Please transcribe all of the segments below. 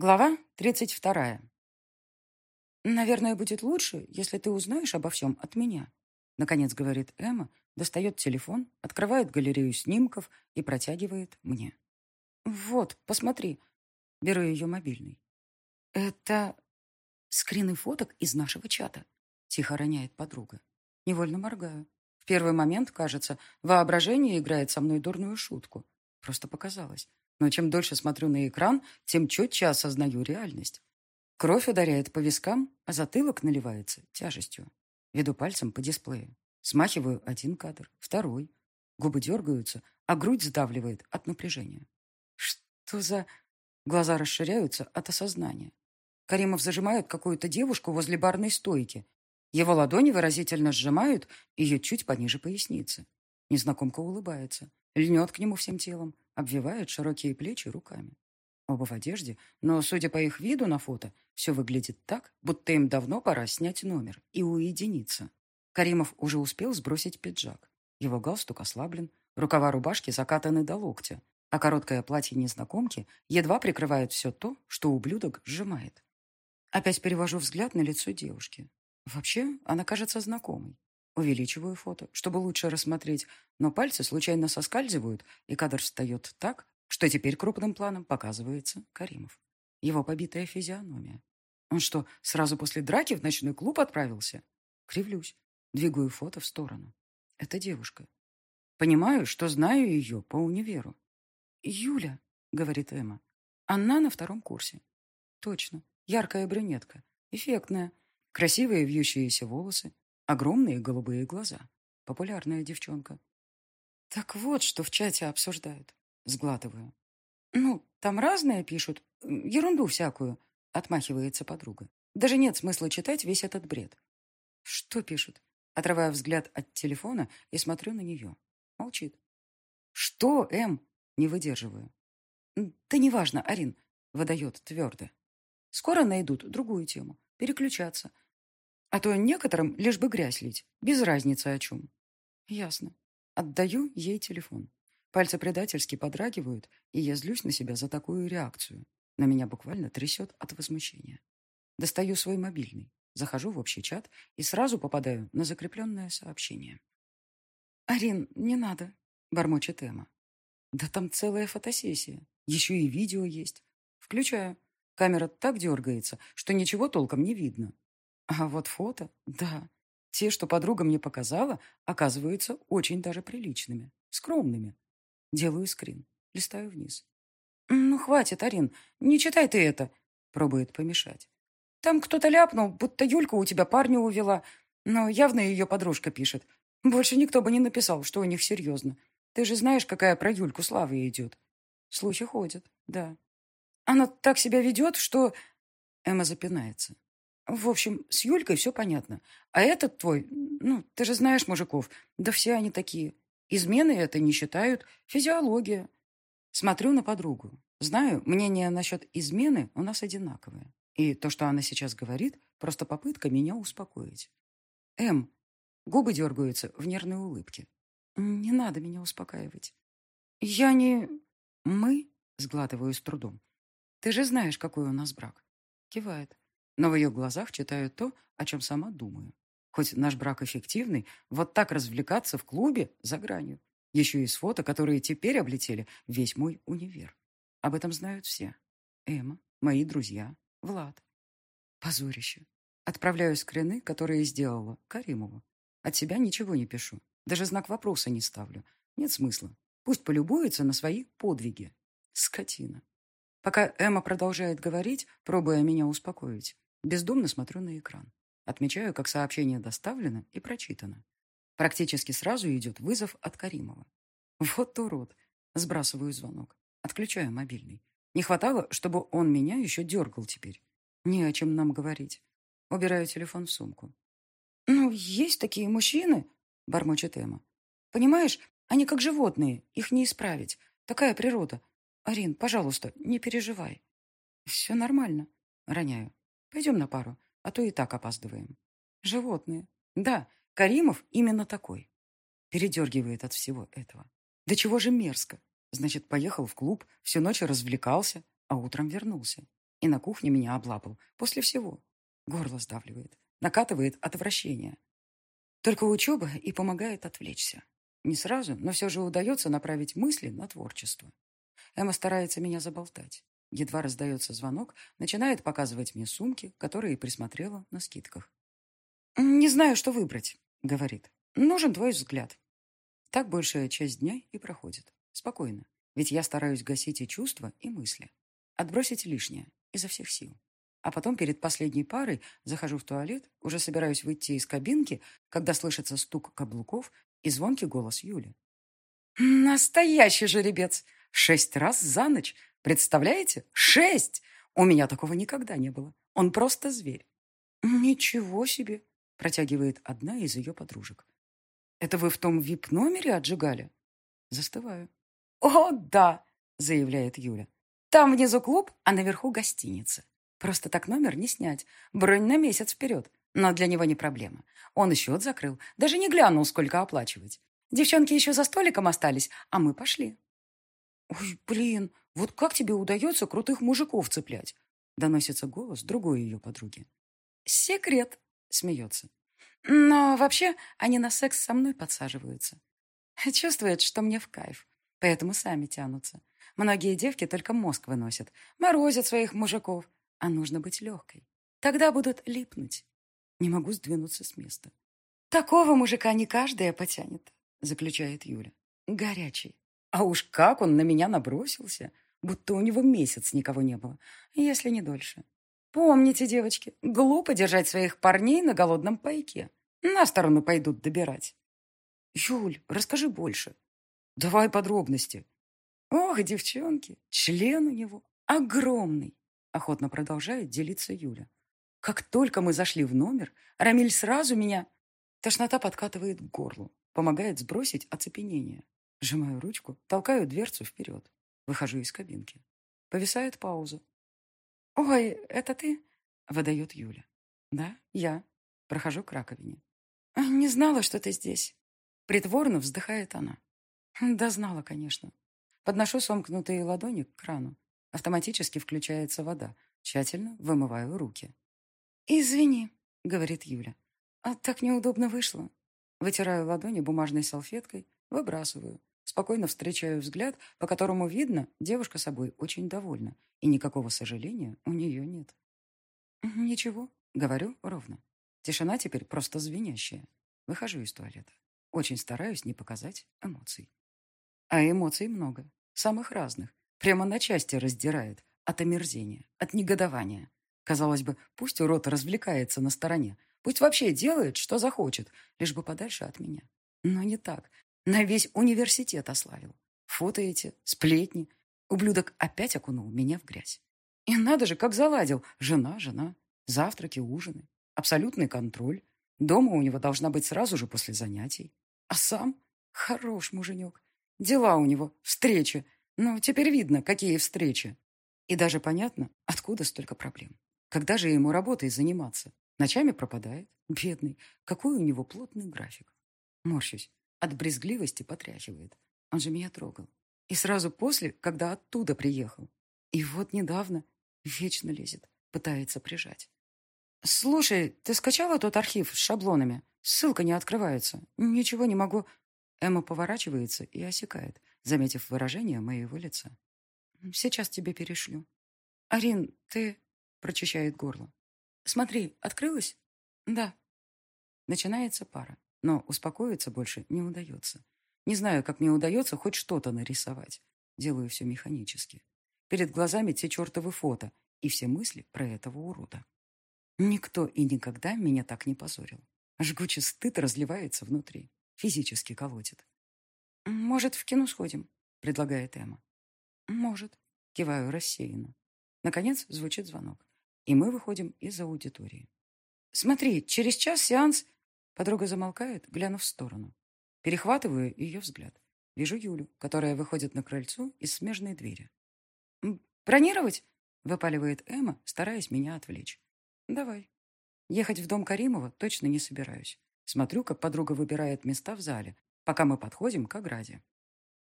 Глава 32. «Наверное, будет лучше, если ты узнаешь обо всем от меня», наконец говорит Эмма, достает телефон, открывает галерею снимков и протягивает мне. «Вот, посмотри». Беру ее мобильный. «Это скрины фоток из нашего чата», тихо роняет подруга. Невольно моргаю. В первый момент, кажется, воображение играет со мной дурную шутку. Просто показалось. Но чем дольше смотрю на экран, тем четче осознаю реальность. Кровь ударяет по вискам, а затылок наливается тяжестью. Веду пальцем по дисплею. Смахиваю один кадр, второй. Губы дергаются, а грудь сдавливает от напряжения. Что за... Глаза расширяются от осознания. Каримов зажимает какую-то девушку возле барной стойки. Его ладони выразительно сжимают ее чуть пониже поясницы. Незнакомка улыбается, льнет к нему всем телом, обвивает широкие плечи руками. Оба в одежде, но, судя по их виду на фото, все выглядит так, будто им давно пора снять номер и уединиться. Каримов уже успел сбросить пиджак. Его галстук ослаблен, рукава рубашки закатаны до локтя, а короткое платье незнакомки едва прикрывает все то, что ублюдок сжимает. Опять перевожу взгляд на лицо девушки. Вообще, она кажется знакомой. Увеличиваю фото, чтобы лучше рассмотреть, но пальцы случайно соскальзывают, и кадр встает так, что теперь крупным планом показывается Каримов. Его побитая физиономия. Он что, сразу после драки в ночной клуб отправился? Кривлюсь. Двигаю фото в сторону. Это девушка. Понимаю, что знаю ее по универу. «Юля», — говорит Эмма. «Она на втором курсе». «Точно. Яркая брюнетка. Эффектная. Красивые вьющиеся волосы. Огромные голубые глаза. Популярная девчонка. Так вот, что в чате обсуждают. Сглатываю. Ну, там разное пишут. Ерунду всякую. Отмахивается подруга. Даже нет смысла читать весь этот бред. Что пишут? Отрывая взгляд от телефона и смотрю на нее. Молчит. Что, Эм? Не выдерживаю. Да неважно, Арин. Выдает твердо. Скоро найдут другую тему. Переключаться. А то некоторым лишь бы грязь лить, без разницы о чем. Ясно. Отдаю ей телефон. Пальцы предательски подрагивают, и я злюсь на себя за такую реакцию. На меня буквально трясет от возмущения. Достаю свой мобильный, захожу в общий чат и сразу попадаю на закрепленное сообщение. «Арин, не надо», — бормочет Эмма. «Да там целая фотосессия. Еще и видео есть. Включаю. Камера так дергается, что ничего толком не видно. А вот фото, да, те, что подруга мне показала, оказываются очень даже приличными, скромными. Делаю скрин, листаю вниз. «Ну, хватит, Арин, не читай ты это», — пробует помешать. «Там кто-то ляпнул, будто Юлька у тебя парня увела, но явно ее подружка пишет. Больше никто бы не написал, что у них серьезно. Ты же знаешь, какая про Юльку слава идет. Слухи ходят, да. Она так себя ведет, что...» Эмма запинается. В общем, с Юлькой все понятно. А этот твой, ну, ты же знаешь мужиков, да все они такие. Измены это не считают, физиология. Смотрю на подругу. Знаю, мнение насчет измены у нас одинаковое. И то, что она сейчас говорит, просто попытка меня успокоить. М. Губы дергаются в нервной улыбке. Не надо меня успокаивать. Я не... Мы? Сглатываю с трудом. Ты же знаешь, какой у нас брак. Кивает но в ее глазах читаю то, о чем сама думаю. Хоть наш брак эффективный, вот так развлекаться в клубе за гранью. Еще и с фото, которые теперь облетели весь мой универ. Об этом знают все. Эмма, мои друзья, Влад. Позорище. Отправляю скрины, которые сделала Каримова. От себя ничего не пишу. Даже знак вопроса не ставлю. Нет смысла. Пусть полюбуется на свои подвиги. Скотина. Пока Эмма продолжает говорить, пробуя меня успокоить, Бездумно смотрю на экран. Отмечаю, как сообщение доставлено и прочитано. Практически сразу идет вызов от Каримова. Вот урод. Сбрасываю звонок. Отключаю мобильный. Не хватало, чтобы он меня еще дергал теперь. Не о чем нам говорить. Убираю телефон в сумку. «Ну, есть такие мужчины», — бормочет Эмма. «Понимаешь, они как животные, их не исправить. Такая природа. Арин, пожалуйста, не переживай». «Все нормально», — роняю. Пойдем на пару, а то и так опаздываем. Животные. Да, Каримов именно такой. Передергивает от всего этого. Да чего же мерзко. Значит, поехал в клуб, всю ночь развлекался, а утром вернулся. И на кухне меня облапал. После всего. Горло сдавливает. Накатывает отвращение. Только учеба и помогает отвлечься. Не сразу, но все же удается направить мысли на творчество. Эмма старается меня заболтать. Едва раздается звонок, начинает показывать мне сумки, которые присмотрела на скидках. «Не знаю, что выбрать», — говорит. «Нужен твой взгляд». Так большая часть дня и проходит. Спокойно. Ведь я стараюсь гасить и чувства, и мысли. Отбросить лишнее изо всех сил. А потом перед последней парой захожу в туалет, уже собираюсь выйти из кабинки, когда слышится стук каблуков и звонкий голос Юли. «Настоящий жеребец! Шесть раз за ночь! Представляете? Шесть! У меня такого никогда не было. Он просто зверь». «Ничего себе!» – протягивает одна из ее подружек. «Это вы в том вип-номере отжигали?» Застываю. «О, да!» – заявляет Юля. «Там внизу клуб, а наверху гостиница. Просто так номер не снять. Бронь на месяц вперед. Но для него не проблема. Он и счет закрыл. Даже не глянул, сколько оплачивать. Девчонки еще за столиком остались, а мы пошли. «Ой, блин, вот как тебе удается крутых мужиков цеплять?» Доносится голос другой ее подруги. «Секрет», — смеется. «Но вообще они на секс со мной подсаживаются. Чувствуют, что мне в кайф, поэтому сами тянутся. Многие девки только мозг выносят, морозят своих мужиков, а нужно быть легкой. Тогда будут липнуть. Не могу сдвинуться с места. Такого мужика не каждая потянет, заключает Юля. Горячий. А уж как он на меня набросился, будто у него месяц никого не было, если не дольше. Помните, девочки, глупо держать своих парней на голодном пайке. На сторону пойдут добирать. Юль, расскажи больше. Давай подробности. Ох, девчонки, член у него огромный. Охотно продолжает делиться Юля. Как только мы зашли в номер, Рамиль сразу меня... Тошнота подкатывает к горлу, помогает сбросить оцепенение. Сжимаю ручку, толкаю дверцу вперед. Выхожу из кабинки. Повисает пауза. «Ой, это ты?» — выдает Юля. «Да, я». Прохожу к раковине. «Не знала, что ты здесь». Притворно вздыхает она. Да знала, конечно. Подношу сомкнутые ладони к крану. Автоматически включается вода. Тщательно вымываю руки. «Извини», — говорит Юля. «А так неудобно вышло». Вытираю ладони бумажной салфеткой, выбрасываю. Спокойно встречаю взгляд, по которому видно, девушка собой очень довольна, и никакого сожаления у нее нет. «Ничего», — говорю ровно. Тишина теперь просто звенящая. Выхожу из туалета. Очень стараюсь не показать эмоций. А эмоций много, самых разных, Прямо на части раздирает. От омерзения, от негодования. Казалось бы, пусть урод развлекается на стороне. Пусть вообще делает, что захочет, лишь бы подальше от меня. Но не так. На весь университет ославил. Фото эти, сплетни. Ублюдок опять окунул меня в грязь. И надо же, как заладил. Жена, жена. Завтраки, ужины. Абсолютный контроль. Дома у него должна быть сразу же после занятий. А сам? Хорош муженек. Дела у него, встречи. Ну, теперь видно, какие встречи. И даже понятно, откуда столько проблем. Когда же ему работой заниматься? Ночами пропадает. Бедный. Какой у него плотный график. Морщусь. От брезгливости потряхивает. Он же меня трогал. И сразу после, когда оттуда приехал. И вот недавно вечно лезет. Пытается прижать. «Слушай, ты скачала тот архив с шаблонами? Ссылка не открывается. Ничего не могу...» Эмма поворачивается и осекает заметив выражение моего лица. «Сейчас тебе перешлю». «Арин, ты...» — прочищает горло. «Смотри, открылась?» «Да». Начинается пара, но успокоиться больше не удается. Не знаю, как мне удается хоть что-то нарисовать. Делаю все механически. Перед глазами те чертовы фото и все мысли про этого урода. Никто и никогда меня так не позорил. Жгучий стыд разливается внутри. Физически колотит. «Может, в кино сходим?» — предлагает Эмма. «Может», — киваю рассеянно. Наконец звучит звонок, и мы выходим из аудитории. «Смотри, через час сеанс...» Подруга замолкает, глянув в сторону. Перехватываю ее взгляд. Вижу Юлю, которая выходит на крыльцо из смежной двери. «Бронировать?» — выпаливает Эмма, стараясь меня отвлечь. «Давай». Ехать в дом Каримова точно не собираюсь. Смотрю, как подруга выбирает места в зале, пока мы подходим к ограде.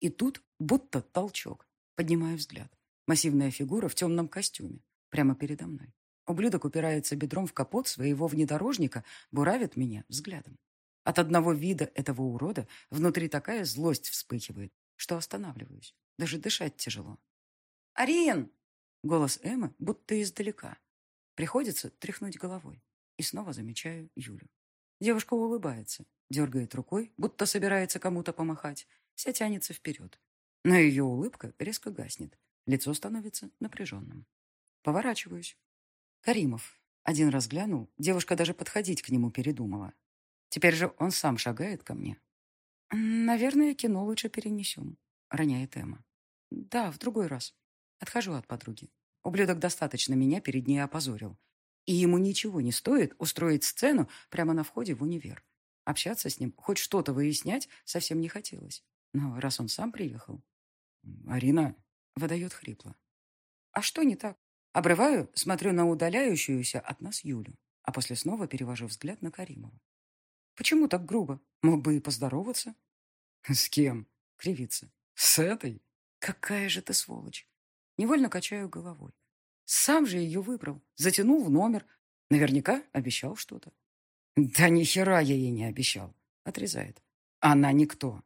И тут будто толчок. Поднимаю взгляд. Массивная фигура в темном костюме. прямо передо мной. Ублюдок упирается бедром в капот своего внедорожника, буравит меня взглядом. От одного вида этого урода внутри такая злость вспыхивает, что останавливаюсь. Даже дышать тяжело. «Ариен!» Голос Эммы будто издалека. Приходится тряхнуть головой. И снова замечаю Юлю. Девушка улыбается, дергает рукой, будто собирается кому-то помахать. Вся тянется вперед. Но ее улыбка резко гаснет. Лицо становится напряженным. Поворачиваюсь. Каримов. Один раз глянул, девушка даже подходить к нему передумала. Теперь же он сам шагает ко мне. «Наверное, кино лучше перенесем», — роняет Эмма. «Да, в другой раз. Отхожу от подруги. Ублюдок достаточно меня перед ней опозорил. И ему ничего не стоит устроить сцену прямо на входе в универ. Общаться с ним, хоть что-то выяснять, совсем не хотелось. Но раз он сам приехал... «Арина...» — выдает хрипло. «А что не так?» Обрываю, смотрю на удаляющуюся от нас Юлю, а после снова перевожу взгляд на Каримова. Почему так грубо? Мог бы и поздороваться. С кем? Кривится. С этой? Какая же ты сволочь. Невольно качаю головой. Сам же ее выбрал. Затянул в номер. Наверняка обещал что-то. Да ни хера я ей не обещал. Отрезает. Она никто.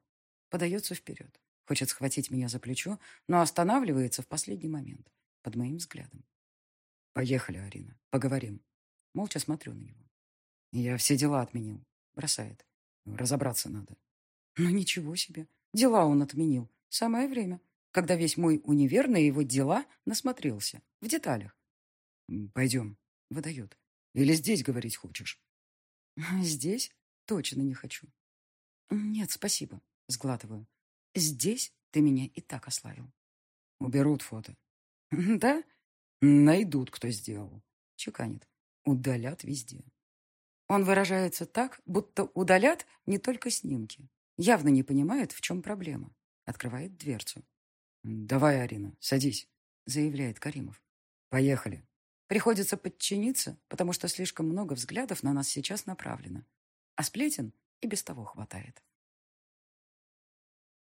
Подается вперед. Хочет схватить меня за плечо, но останавливается в последний момент. Под моим взглядом. Поехали, Арина, поговорим. Молча смотрю на него. Я все дела отменил. Бросает. Разобраться надо. Ну ничего себе. Дела он отменил. Самое время, когда весь мой универ на его дела насмотрелся. В деталях. Пойдем. Выдает. Или здесь говорить хочешь? Здесь? Точно не хочу. Нет, спасибо. Сглатываю. Здесь ты меня и так ославил. Уберут фото. Да? Найдут, кто сделал. Чеканит. Удалят везде. Он выражается так, будто удалят не только снимки. Явно не понимает, в чем проблема. Открывает дверцу. «Давай, Арина, садись», — заявляет Каримов. «Поехали». Приходится подчиниться, потому что слишком много взглядов на нас сейчас направлено. А сплетен и без того хватает.